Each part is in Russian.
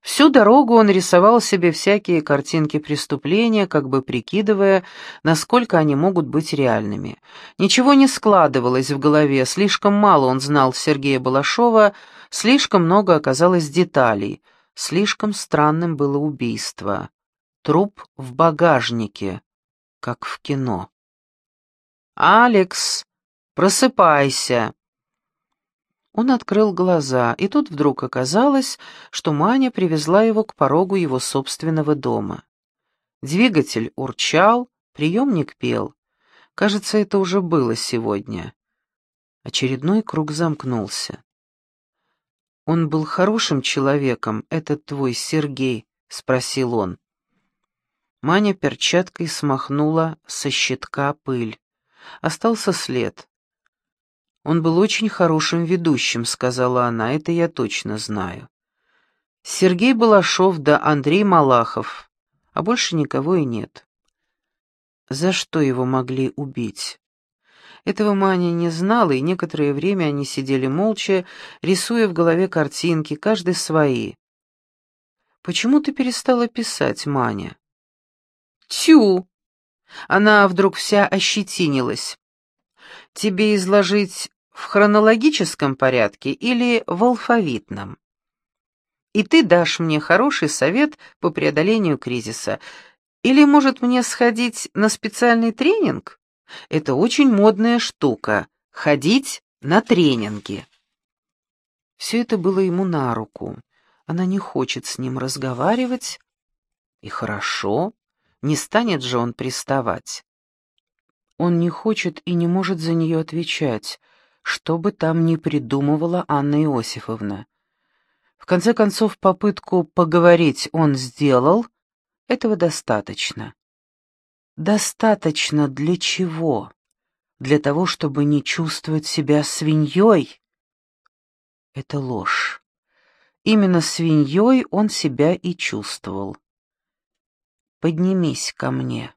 Всю дорогу он рисовал себе всякие картинки преступления, как бы прикидывая, насколько они могут быть реальными. Ничего не складывалось в голове, слишком мало он знал Сергея Балашова, слишком много оказалось деталей, слишком странным было убийство. Труп в багажнике, как в кино. «Алекс, просыпайся!» Он открыл глаза, и тут вдруг оказалось, что Маня привезла его к порогу его собственного дома. Двигатель урчал, приемник пел. Кажется, это уже было сегодня. Очередной круг замкнулся. «Он был хорошим человеком, этот твой Сергей?» — спросил он. Маня перчаткой смахнула со щитка пыль. Остался след. «Он был очень хорошим ведущим», — сказала она, — «это я точно знаю». Сергей Балашов да Андрей Малахов, а больше никого и нет. За что его могли убить? Этого Маня не знала, и некоторое время они сидели молча, рисуя в голове картинки, каждый свои. «Почему ты перестала писать, Маня?» «Тю!» Она вдруг вся ощетинилась. «Тебе изложить в хронологическом порядке или в алфавитном. И ты дашь мне хороший совет по преодолению кризиса. Или, может, мне сходить на специальный тренинг? Это очень модная штука — ходить на тренинги. Все это было ему на руку. Она не хочет с ним разговаривать. И хорошо, не станет же он приставать. Он не хочет и не может за нее отвечать — что бы там ни придумывала Анна Иосифовна. В конце концов, попытку поговорить он сделал, этого достаточно. Достаточно для чего? Для того, чтобы не чувствовать себя свиньей? Это ложь. Именно свиньей он себя и чувствовал. «Поднимись ко мне».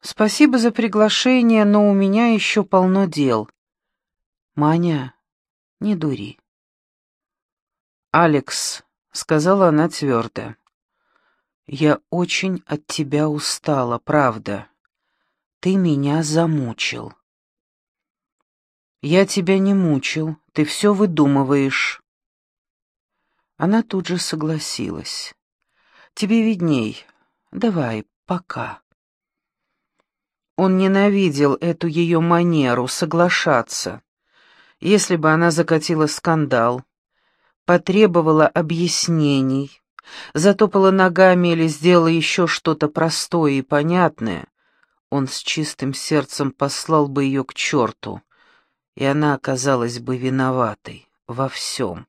«Спасибо за приглашение, но у меня еще полно дел». «Маня, не дури». «Алекс», — сказала она твердо, — «я очень от тебя устала, правда. Ты меня замучил». «Я тебя не мучил, ты все выдумываешь». Она тут же согласилась. «Тебе видней. Давай, пока». Он ненавидел эту ее манеру соглашаться. Если бы она закатила скандал, потребовала объяснений, затопала ногами или сделала еще что-то простое и понятное, он с чистым сердцем послал бы ее к черту, и она оказалась бы виноватой во всем.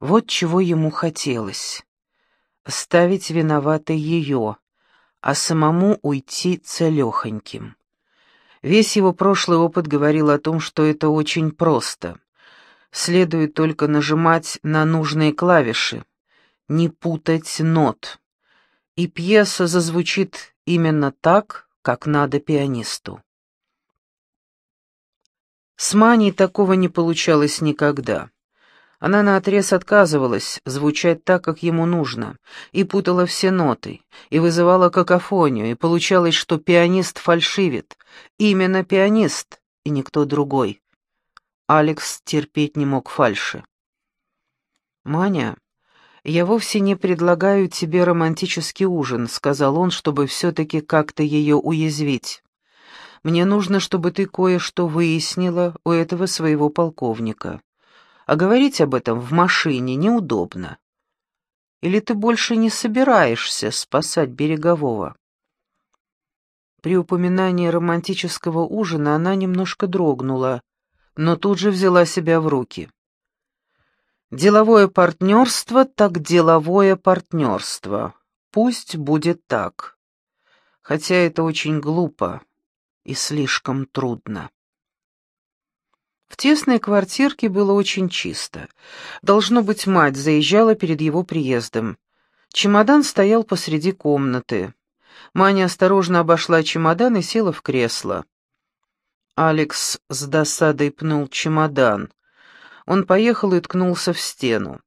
Вот чего ему хотелось — ставить виноватой ее, а самому уйти целехоньким. Весь его прошлый опыт говорил о том, что это очень просто. Следует только нажимать на нужные клавиши, не путать нот. И пьеса зазвучит именно так, как надо пианисту. С Маней такого не получалось никогда. Она наотрез отказывалась звучать так, как ему нужно, и путала все ноты, и вызывала какофонию, и получалось, что пианист фальшивит. Именно пианист, и никто другой. Алекс терпеть не мог фальши. «Маня, я вовсе не предлагаю тебе романтический ужин», — сказал он, чтобы все-таки как-то ее уязвить. «Мне нужно, чтобы ты кое-что выяснила у этого своего полковника» а говорить об этом в машине неудобно. Или ты больше не собираешься спасать Берегового?» При упоминании романтического ужина она немножко дрогнула, но тут же взяла себя в руки. «Деловое партнерство так деловое партнерство. Пусть будет так. Хотя это очень глупо и слишком трудно». В тесной квартирке было очень чисто. Должно быть, мать заезжала перед его приездом. Чемодан стоял посреди комнаты. Маня осторожно обошла чемодан и села в кресло. Алекс с досадой пнул чемодан. Он поехал и ткнулся в стену.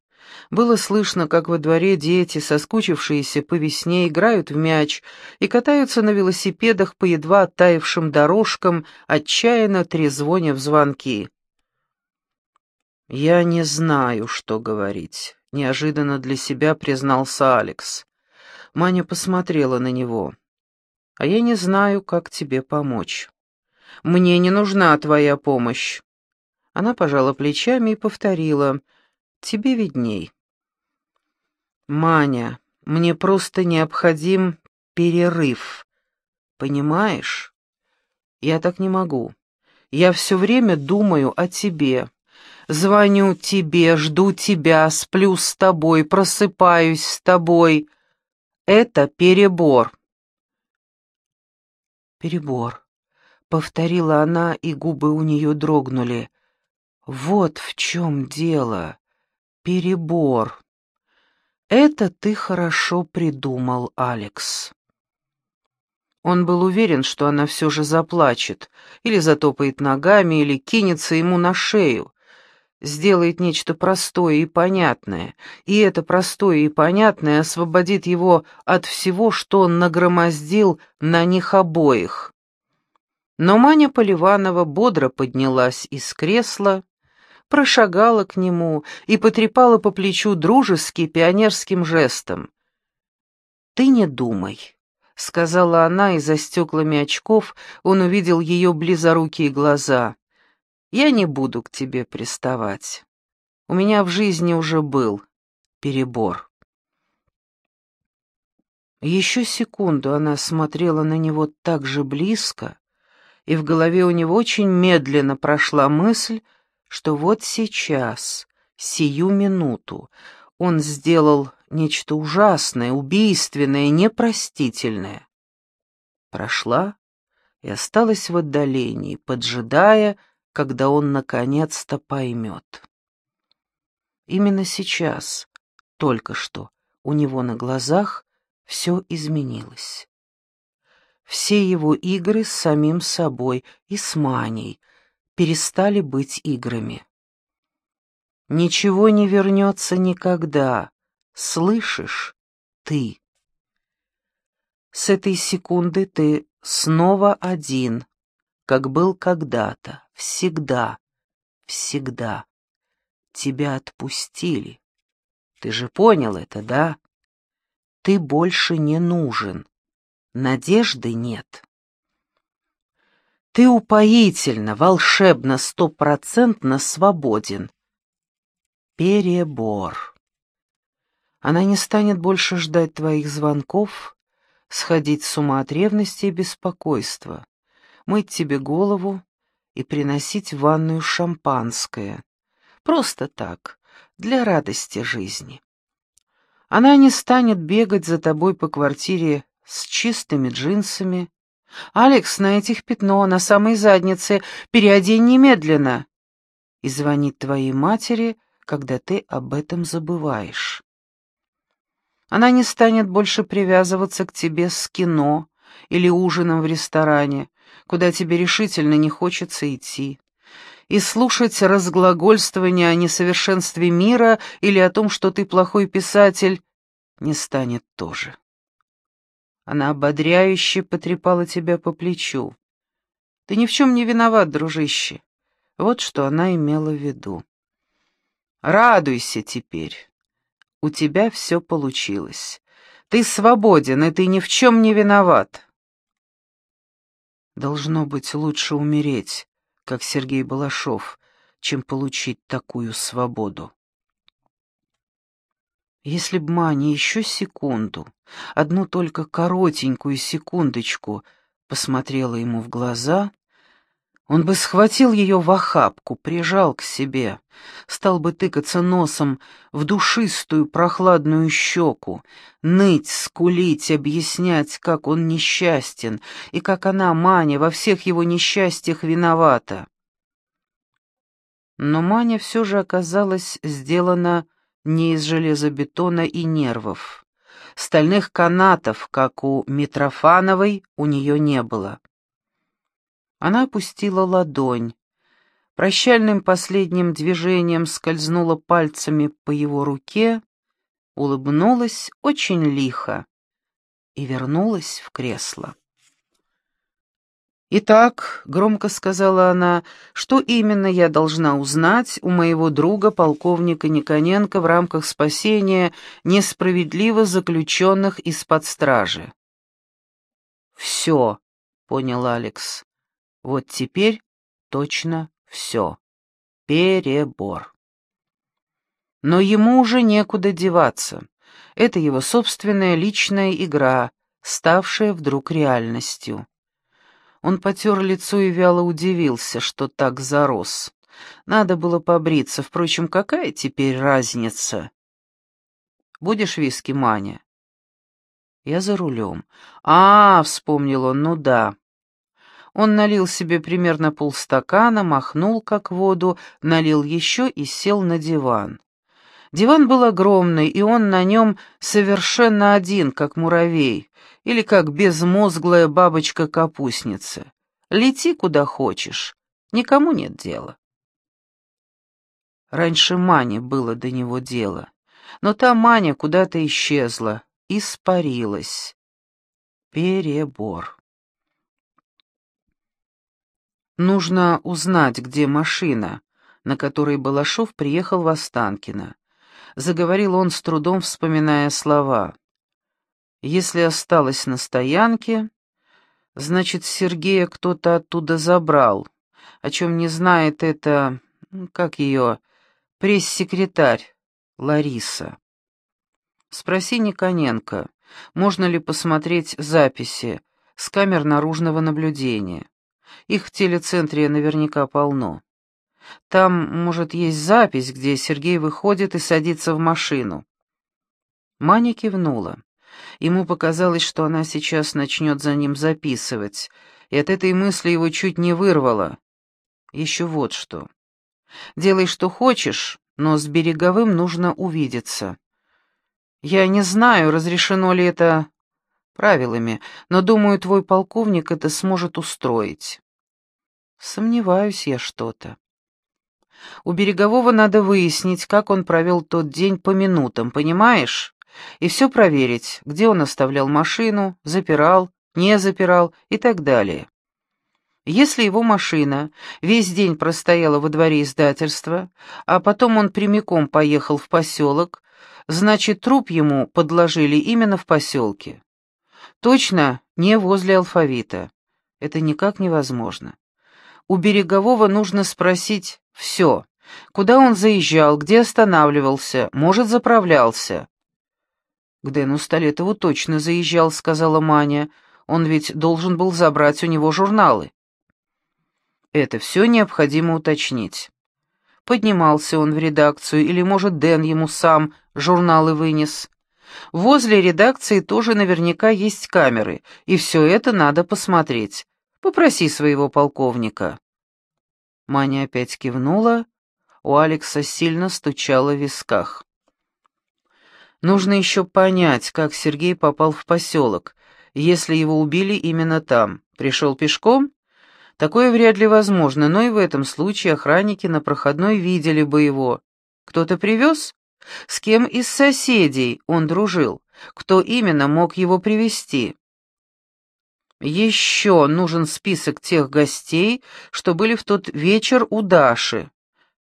Было слышно, как во дворе дети, соскучившиеся по весне, играют в мяч и катаются на велосипедах по едва оттаившим дорожкам, отчаянно трезвоня в звонки. «Я не знаю, что говорить», — неожиданно для себя признался Алекс. Маня посмотрела на него. «А я не знаю, как тебе помочь. Мне не нужна твоя помощь». Она пожала плечами и повторила — Тебе видней. Маня, мне просто необходим перерыв. Понимаешь? Я так не могу. Я все время думаю о тебе. Звоню тебе, жду тебя, сплю с тобой, просыпаюсь с тобой. Это перебор. Перебор. Повторила она, и губы у нее дрогнули. Вот в чем дело. Перебор. Это ты хорошо придумал, Алекс. Он был уверен, что она все же заплачет, или затопает ногами, или кинется ему на шею, сделает нечто простое и понятное, и это простое и понятное освободит его от всего, что он нагромоздил на них обоих. Но Маня Поливанова бодро поднялась из кресла, прошагала к нему и потрепала по плечу дружески пионерским жестом. «Ты не думай», — сказала она, и за стеклами очков он увидел ее близорукие глаза. «Я не буду к тебе приставать. У меня в жизни уже был перебор». Еще секунду она смотрела на него так же близко, и в голове у него очень медленно прошла мысль, что вот сейчас, сию минуту, он сделал нечто ужасное, убийственное, непростительное. Прошла и осталась в отдалении, поджидая, когда он наконец-то поймет. Именно сейчас, только что, у него на глазах все изменилось. Все его игры с самим собой и с Маней, перестали быть играми. Ничего не вернется никогда, слышишь, ты. С этой секунды ты снова один, как был когда-то, всегда, всегда. Тебя отпустили. Ты же понял это, да? Ты больше не нужен. Надежды нет. Ты упоительно, волшебно, стопроцентно свободен. Перебор. Она не станет больше ждать твоих звонков, сходить с ума от ревности и беспокойства, мыть тебе голову и приносить в ванную шампанское. Просто так, для радости жизни. Она не станет бегать за тобой по квартире с чистыми джинсами, «Алекс, на этих пятно, на самой заднице, переодень немедленно!» И звонит твоей матери, когда ты об этом забываешь. Она не станет больше привязываться к тебе с кино или ужином в ресторане, куда тебе решительно не хочется идти, и слушать разглагольствование о несовершенстве мира или о том, что ты плохой писатель, не станет тоже. Она ободряюще потрепала тебя по плечу. Ты ни в чем не виноват, дружище. Вот что она имела в виду. Радуйся теперь. У тебя все получилось. Ты свободен, и ты ни в чем не виноват. Должно быть, лучше умереть, как Сергей Балашов, чем получить такую свободу. Если б Маня еще секунду, одну только коротенькую секундочку, посмотрела ему в глаза, он бы схватил ее в охапку, прижал к себе, стал бы тыкаться носом в душистую прохладную щеку, ныть, скулить, объяснять, как он несчастен и как она, Маня, во всех его несчастьях виновата. Но Маня все же оказалась сделана не из железобетона и нервов. Стальных канатов, как у Митрофановой, у нее не было. Она опустила ладонь, прощальным последним движением скользнула пальцами по его руке, улыбнулась очень лихо и вернулась в кресло. «Итак», — громко сказала она, — «что именно я должна узнать у моего друга, полковника Никоненко, в рамках спасения несправедливо заключенных из-под стражи?» «Все», — понял Алекс. «Вот теперь точно все. Перебор». Но ему уже некуда деваться. Это его собственная личная игра, ставшая вдруг реальностью. Он потер лицо и вяло удивился, что так зарос. Надо было побриться, впрочем, какая теперь разница? «Будешь виски, Маня?» «Я за рулем». «А, — вспомнил он, — ну да». Он налил себе примерно полстакана, махнул как воду, налил еще и сел на диван. Диван был огромный, и он на нем совершенно один, как муравей или как безмозглая бабочка-капустница. Лети куда хочешь, никому нет дела. Раньше Мане было до него дело, но та Маня куда-то исчезла, испарилась. Перебор. Нужно узнать, где машина, на которой Балашов приехал в Останкино. Заговорил он с трудом, вспоминая слова. Если осталось на стоянке, значит, Сергея кто-то оттуда забрал, о чем не знает эта, как ее, пресс-секретарь Лариса. Спроси Никоненко, можно ли посмотреть записи с камер наружного наблюдения. Их в телецентре наверняка полно. Там, может, есть запись, где Сергей выходит и садится в машину. Маня кивнула. Ему показалось, что она сейчас начнет за ним записывать, и от этой мысли его чуть не вырвало. Еще вот что. Делай, что хочешь, но с Береговым нужно увидеться. Я не знаю, разрешено ли это правилами, но, думаю, твой полковник это сможет устроить. Сомневаюсь я что-то. У Берегового надо выяснить, как он провел тот день по минутам, понимаешь? и все проверить, где он оставлял машину, запирал, не запирал и так далее. Если его машина весь день простояла во дворе издательства, а потом он прямиком поехал в поселок, значит, труп ему подложили именно в поселке. Точно не возле алфавита. Это никак невозможно. У Берегового нужно спросить все. Куда он заезжал, где останавливался, может, заправлялся. «К Дэну Столетову точно заезжал», — сказала Маня. «Он ведь должен был забрать у него журналы». Это все необходимо уточнить. Поднимался он в редакцию, или, может, Дэн ему сам журналы вынес. Возле редакции тоже наверняка есть камеры, и все это надо посмотреть. Попроси своего полковника». Маня опять кивнула, у Алекса сильно стучало в висках. Нужно еще понять, как Сергей попал в поселок, если его убили именно там. Пришел пешком? Такое вряд ли возможно, но и в этом случае охранники на проходной видели бы его. Кто-то привез? С кем из соседей он дружил? Кто именно мог его привести? Еще нужен список тех гостей, что были в тот вечер у Даши,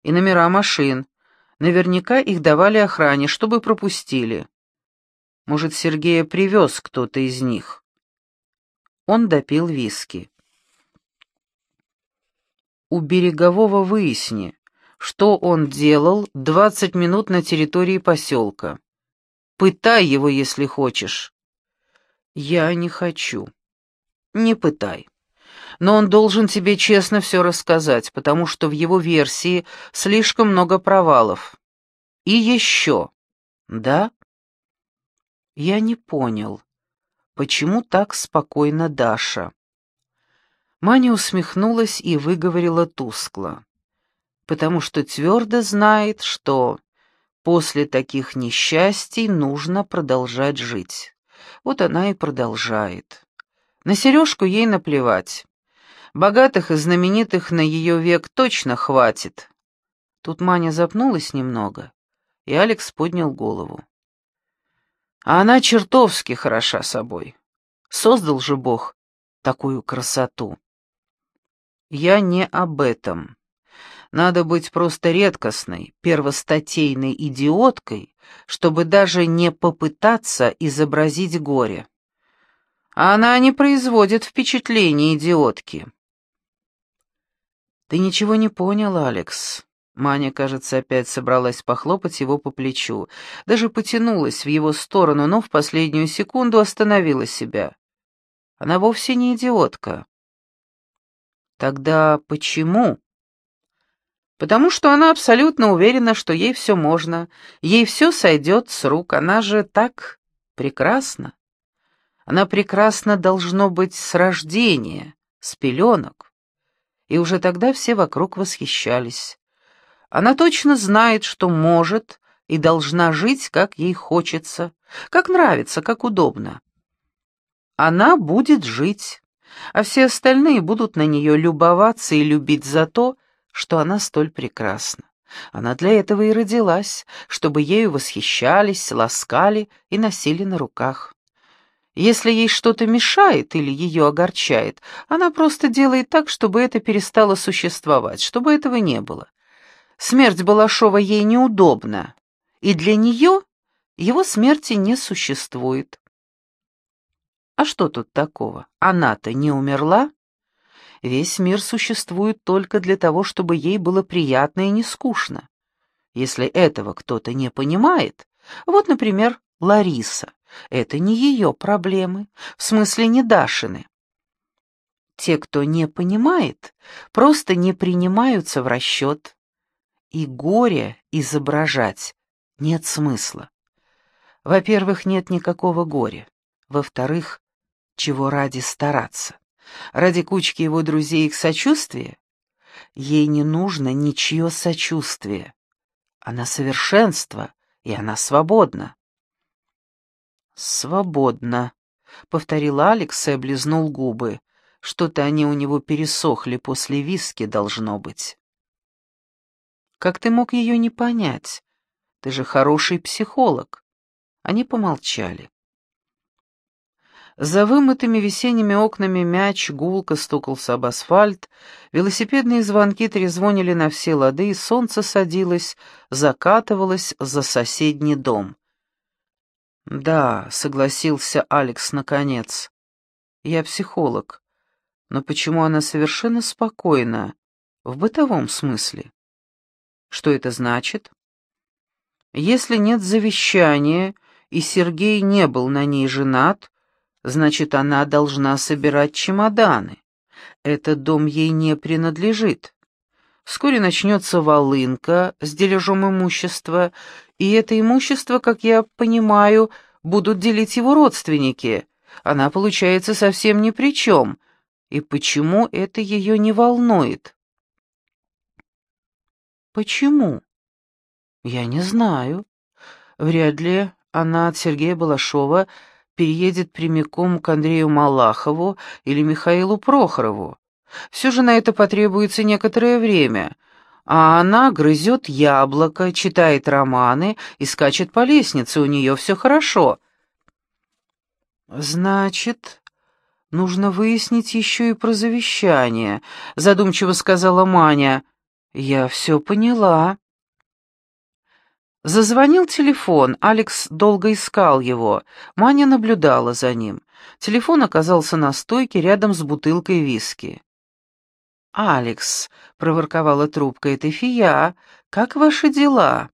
и номера машин, Наверняка их давали охране, чтобы пропустили. Может, Сергея привез кто-то из них. Он допил виски. У Берегового выясни, что он делал двадцать минут на территории поселка. Пытай его, если хочешь. Я не хочу. Не пытай. Но он должен тебе честно все рассказать, потому что в его версии слишком много провалов. И еще. Да? Я не понял, почему так спокойно Даша? Маня усмехнулась и выговорила тускло. Потому что твердо знает, что после таких несчастий нужно продолжать жить. Вот она и продолжает. На сережку ей наплевать. Богатых и знаменитых на ее век точно хватит. Тут Маня запнулась немного, и Алекс поднял голову. А она чертовски хороша собой. Создал же Бог такую красоту. Я не об этом. Надо быть просто редкостной, первостатейной идиоткой, чтобы даже не попытаться изобразить горе. А она не производит впечатления идиотки. Ты ничего не понял, Алекс. Маня, кажется, опять собралась похлопать его по плечу, даже потянулась в его сторону, но в последнюю секунду остановила себя. Она вовсе не идиотка. Тогда почему? Потому что она абсолютно уверена, что ей все можно, ей все сойдет с рук, она же так прекрасна. Она прекрасна должно быть с рождения, с пеленок. И уже тогда все вокруг восхищались. Она точно знает, что может и должна жить, как ей хочется, как нравится, как удобно. Она будет жить, а все остальные будут на нее любоваться и любить за то, что она столь прекрасна. Она для этого и родилась, чтобы ею восхищались, ласкали и носили на руках. Если ей что-то мешает или ее огорчает, она просто делает так, чтобы это перестало существовать, чтобы этого не было. Смерть Балашова ей неудобна, и для нее его смерти не существует. А что тут такого? Она-то не умерла? Весь мир существует только для того, чтобы ей было приятно и не скучно. Если этого кто-то не понимает, вот, например, Лариса, это не ее проблемы, в смысле не Дашины. Те, кто не понимает, просто не принимаются в расчет, и горе изображать нет смысла. Во-первых, нет никакого горя. Во-вторых, чего ради стараться? Ради кучки его друзей их сочувствия? Ей не нужно ничье сочувствие. Она совершенство, и она свободна. «Свободно», — повторил Алекс и облизнул губы. Что-то они у него пересохли после виски, должно быть. Как ты мог ее не понять? Ты же хороший психолог. Они помолчали. За вымытыми весенними окнами мяч гулко стукался об асфальт, велосипедные звонки трезвонили на все лады, и солнце садилось, закатывалось за соседний дом. «Да», — согласился Алекс наконец, — «я психолог. Но почему она совершенно спокойна, в бытовом смысле?» Что это значит? Если нет завещания, и Сергей не был на ней женат, значит, она должна собирать чемоданы. Этот дом ей не принадлежит. Вскоре начнется волынка с дележом имущества, и это имущество, как я понимаю, будут делить его родственники. Она, получается, совсем ни при чем. И почему это ее не волнует? Почему? Я не знаю. Вряд ли она от Сергея Балашова переедет прямиком к Андрею Малахову или Михаилу Прохорову. Все же на это потребуется некоторое время, а она грызет яблоко, читает романы и скачет по лестнице, у нее все хорошо. Значит, нужно выяснить еще и про завещание, задумчиво сказала Маня. «Я все поняла». Зазвонил телефон, Алекс долго искал его. Маня наблюдала за ним. Телефон оказался на стойке рядом с бутылкой виски. «Алекс», — проворковала трубка, — «это фия. Как ваши дела?»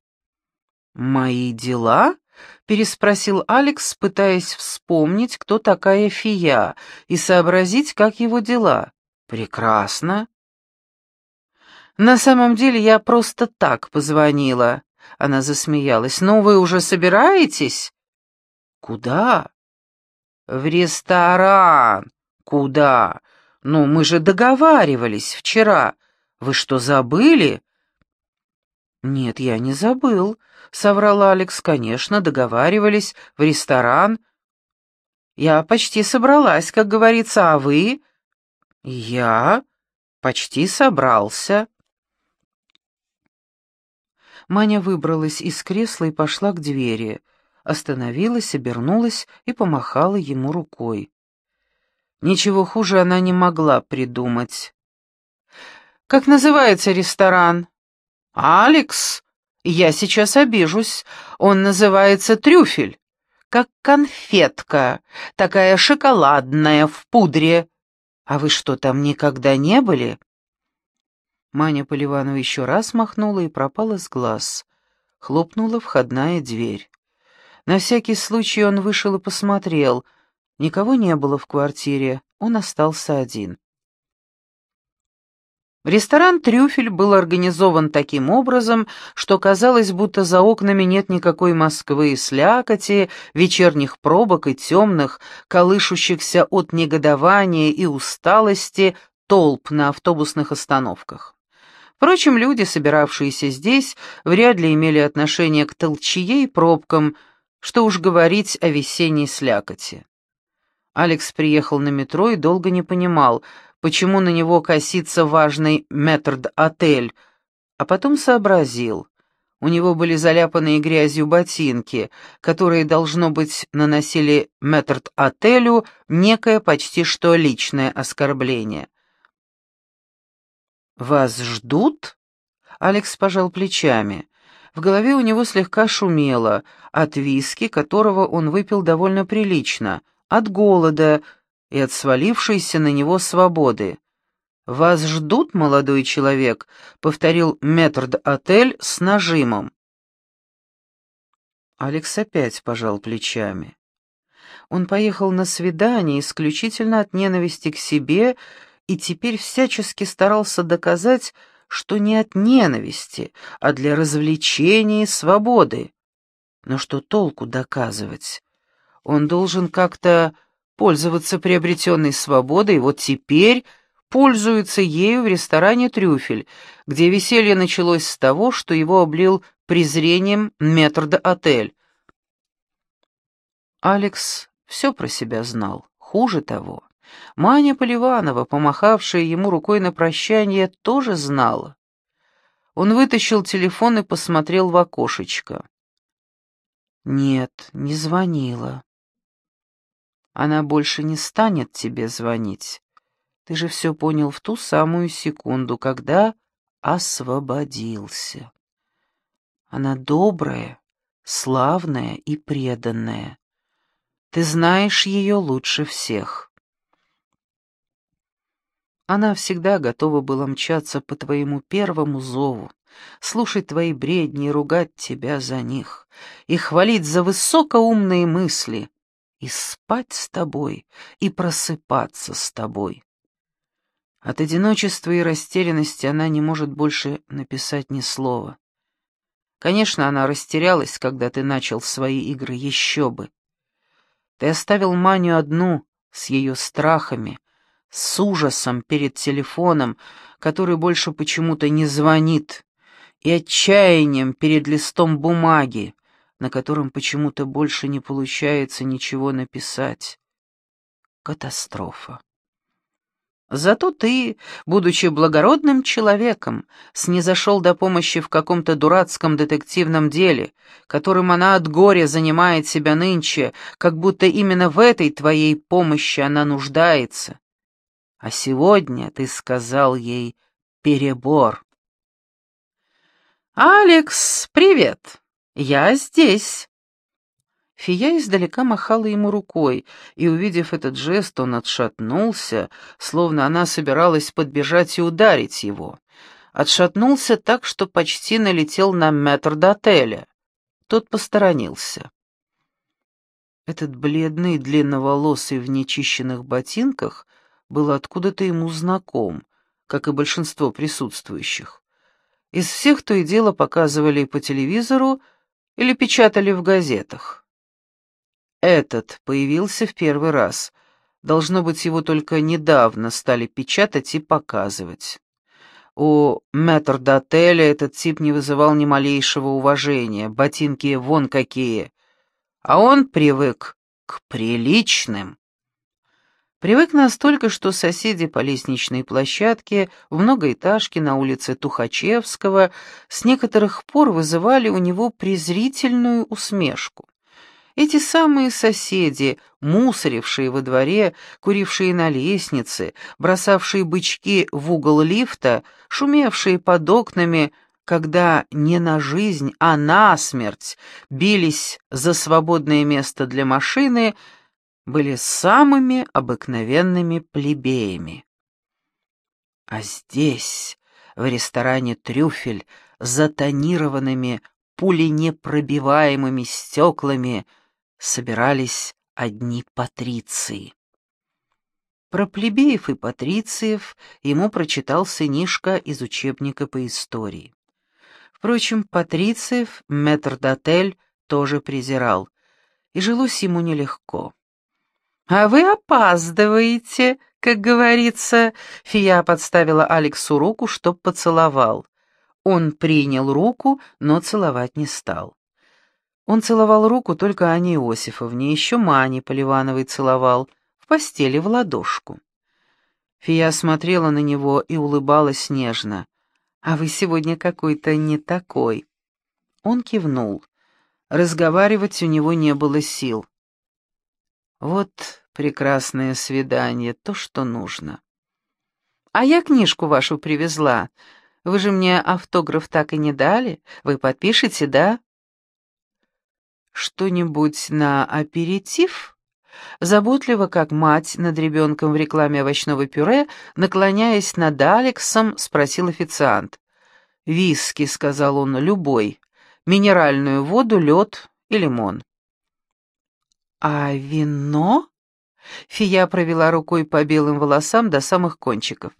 «Мои дела?» — переспросил Алекс, пытаясь вспомнить, кто такая фия, и сообразить, как его дела. «Прекрасно. «На самом деле я просто так позвонила». Она засмеялась. «Ну, вы уже собираетесь?» «Куда?» «В ресторан». «Куда?» «Ну, мы же договаривались вчера. Вы что, забыли?» «Нет, я не забыл», — соврал Алекс. «Конечно, договаривались в ресторан». «Я почти собралась, как говорится, а вы?» «Я?» почти собрался». Маня выбралась из кресла и пошла к двери, остановилась, обернулась и помахала ему рукой. Ничего хуже она не могла придумать. «Как называется ресторан?» «Алекс, я сейчас обижусь. Он называется «Трюфель». Как конфетка, такая шоколадная, в пудре. А вы что, там никогда не были?» Маня Поливанова еще раз махнула и пропала с глаз. Хлопнула входная дверь. На всякий случай он вышел и посмотрел. Никого не было в квартире, он остался один. Ресторан «Трюфель» был организован таким образом, что казалось, будто за окнами нет никакой Москвы, слякоти, вечерних пробок и темных, колышущихся от негодования и усталости толп на автобусных остановках. Впрочем, люди, собиравшиеся здесь, вряд ли имели отношение к толчье и пробкам, что уж говорить о весенней слякоти. Алекс приехал на метро и долго не понимал — почему на него косится важный метрд-отель, а потом сообразил. У него были заляпанные грязью ботинки, которые, должно быть, наносили метрд-отелю некое почти что личное оскорбление. «Вас ждут?» — Алекс пожал плечами. В голове у него слегка шумело от виски, которого он выпил довольно прилично, от голода, и от свалившейся на него свободы. «Вас ждут, молодой человек», — повторил метрд-отель с нажимом. Алекс опять пожал плечами. Он поехал на свидание исключительно от ненависти к себе и теперь всячески старался доказать, что не от ненависти, а для развлечения и свободы. Но что толку доказывать? Он должен как-то пользоваться приобретенной свободой, вот теперь пользуется ею в ресторане «Трюфель», где веселье началось с того, что его облил презрением метрдо-отель. Алекс все про себя знал. Хуже того, Маня Поливанова, помахавшая ему рукой на прощание, тоже знала. Он вытащил телефон и посмотрел в окошечко. Нет, не звонила. Она больше не станет тебе звонить. Ты же все понял в ту самую секунду, когда освободился. Она добрая, славная и преданная. Ты знаешь ее лучше всех. Она всегда готова была мчаться по твоему первому зову, слушать твои бредни и ругать тебя за них, и хвалить за высокоумные мысли, и спать с тобой, и просыпаться с тобой. От одиночества и растерянности она не может больше написать ни слова. Конечно, она растерялась, когда ты начал свои игры, еще бы. Ты оставил Маню одну, с ее страхами, с ужасом перед телефоном, который больше почему-то не звонит, и отчаянием перед листом бумаги, на котором почему-то больше не получается ничего написать. Катастрофа. Зато ты, будучи благородным человеком, снизошел до помощи в каком-то дурацком детективном деле, которым она от горя занимает себя нынче, как будто именно в этой твоей помощи она нуждается. А сегодня ты сказал ей «перебор». «Алекс, привет!» «Я здесь!» Фия издалека махала ему рукой, и, увидев этот жест, он отшатнулся, словно она собиралась подбежать и ударить его. Отшатнулся так, что почти налетел на метр до отеля. Тот посторонился. Этот бледный, длинноволосый в нечищенных ботинках был откуда-то ему знаком, как и большинство присутствующих. Из всех то и дело показывали по телевизору, или печатали в газетах. Этот появился в первый раз. Должно быть, его только недавно стали печатать и показывать. У метрдотеля этот тип не вызывал ни малейшего уважения, ботинки вон какие. А он привык к приличным. Привык настолько, что соседи по лестничной площадке в многоэтажке на улице Тухачевского с некоторых пор вызывали у него презрительную усмешку. Эти самые соседи, мусорившие во дворе, курившие на лестнице, бросавшие бычки в угол лифта, шумевшие под окнами, когда не на жизнь, а на смерть бились за свободное место для машины, были самыми обыкновенными плебеями. А здесь, в ресторане «Трюфель», за тонированными пуленепробиваемыми стеклами, собирались одни патриции. Про плебеев и патрициев ему прочитал сынишка из учебника по истории. Впрочем, патрициев метрдотель тоже презирал, и жилось ему нелегко. «А вы опаздываете», как говорится. Фия подставила Алексу руку, чтоб поцеловал. Он принял руку, но целовать не стал. Он целовал руку только Ане Иосифовне, еще Мане Поливановой целовал, в постели в ладошку. Фия смотрела на него и улыбалась нежно. «А вы сегодня какой-то не такой». Он кивнул. Разговаривать у него не было сил. «Вот прекрасное свидание, то, что нужно». «А я книжку вашу привезла. Вы же мне автограф так и не дали. Вы подпишете, да?» «Что-нибудь на аперитив?» Заботливо, как мать над ребенком в рекламе овощного пюре, наклоняясь над Алексом, спросил официант. «Виски», — сказал он, — «любой. Минеральную воду, лед и лимон». «А вино?» Фия провела рукой по белым волосам до самых кончиков.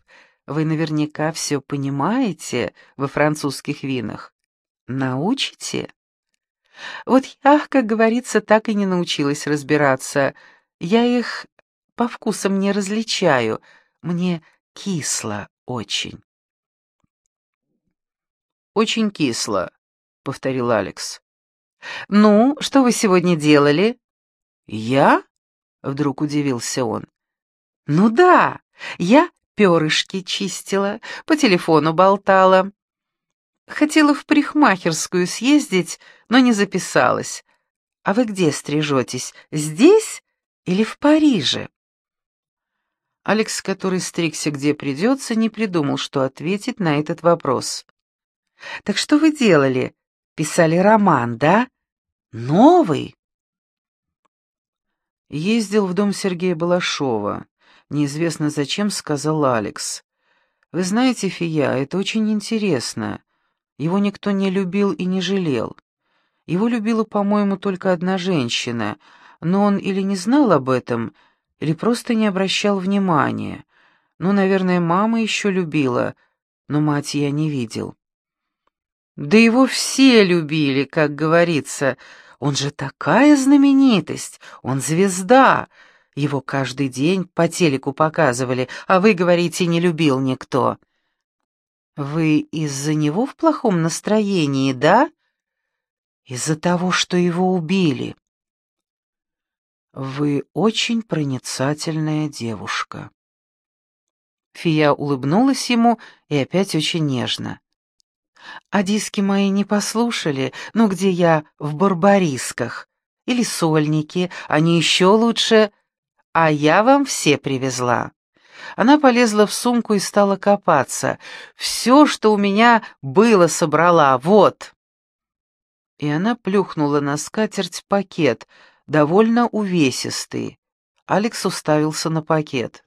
«Вы наверняка все понимаете во французских винах. Научите?» Вот я, как говорится, так и не научилась разбираться. Я их по вкусам не различаю. Мне кисло очень. «Очень кисло», — повторил Алекс. «Ну, что вы сегодня делали?» «Я?» — вдруг удивился он. «Ну да, я перышки чистила, по телефону болтала. Хотела в парикмахерскую съездить, но не записалась. А вы где стрижетесь? Здесь или в Париже?» Алекс, который стригся где придется, не придумал, что ответить на этот вопрос. «Так что вы делали? Писали роман, да? Новый?» Ездил в дом Сергея Балашова. Неизвестно зачем, сказал Алекс. «Вы знаете, Фия, это очень интересно. Его никто не любил и не жалел. Его любила, по-моему, только одна женщина, но он или не знал об этом, или просто не обращал внимания. Ну, наверное, мама еще любила, но мать я не видел. Да его все любили, как говорится. Он же такая знаменитость, он звезда. Его каждый день по телеку показывали, а вы, говорите, не любил никто. Вы из-за него в плохом настроении, да? Из-за того, что его убили. Вы очень проницательная девушка. Фия улыбнулась ему и опять очень нежно. А диски мои не послушали, ну где я в Барбарисках? Или сольники, они еще лучше. А я вам все привезла. Она полезла в сумку и стала копаться. «Все, что у меня было, собрала, вот!» И она плюхнула на скатерть пакет, довольно увесистый. Алекс уставился на пакет.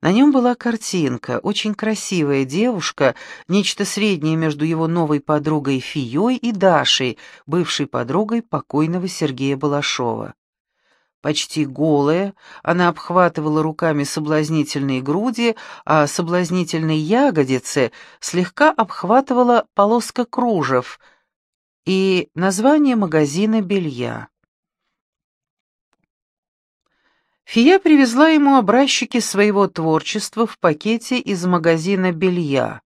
На нем была картинка, очень красивая девушка, нечто среднее между его новой подругой Фией и Дашей, бывшей подругой покойного Сергея Балашова. Почти голая, она обхватывала руками соблазнительные груди, а соблазнительные ягодицы слегка обхватывала полоска кружев и название магазина белья. Фия привезла ему образчики своего творчества в пакете из магазина белья.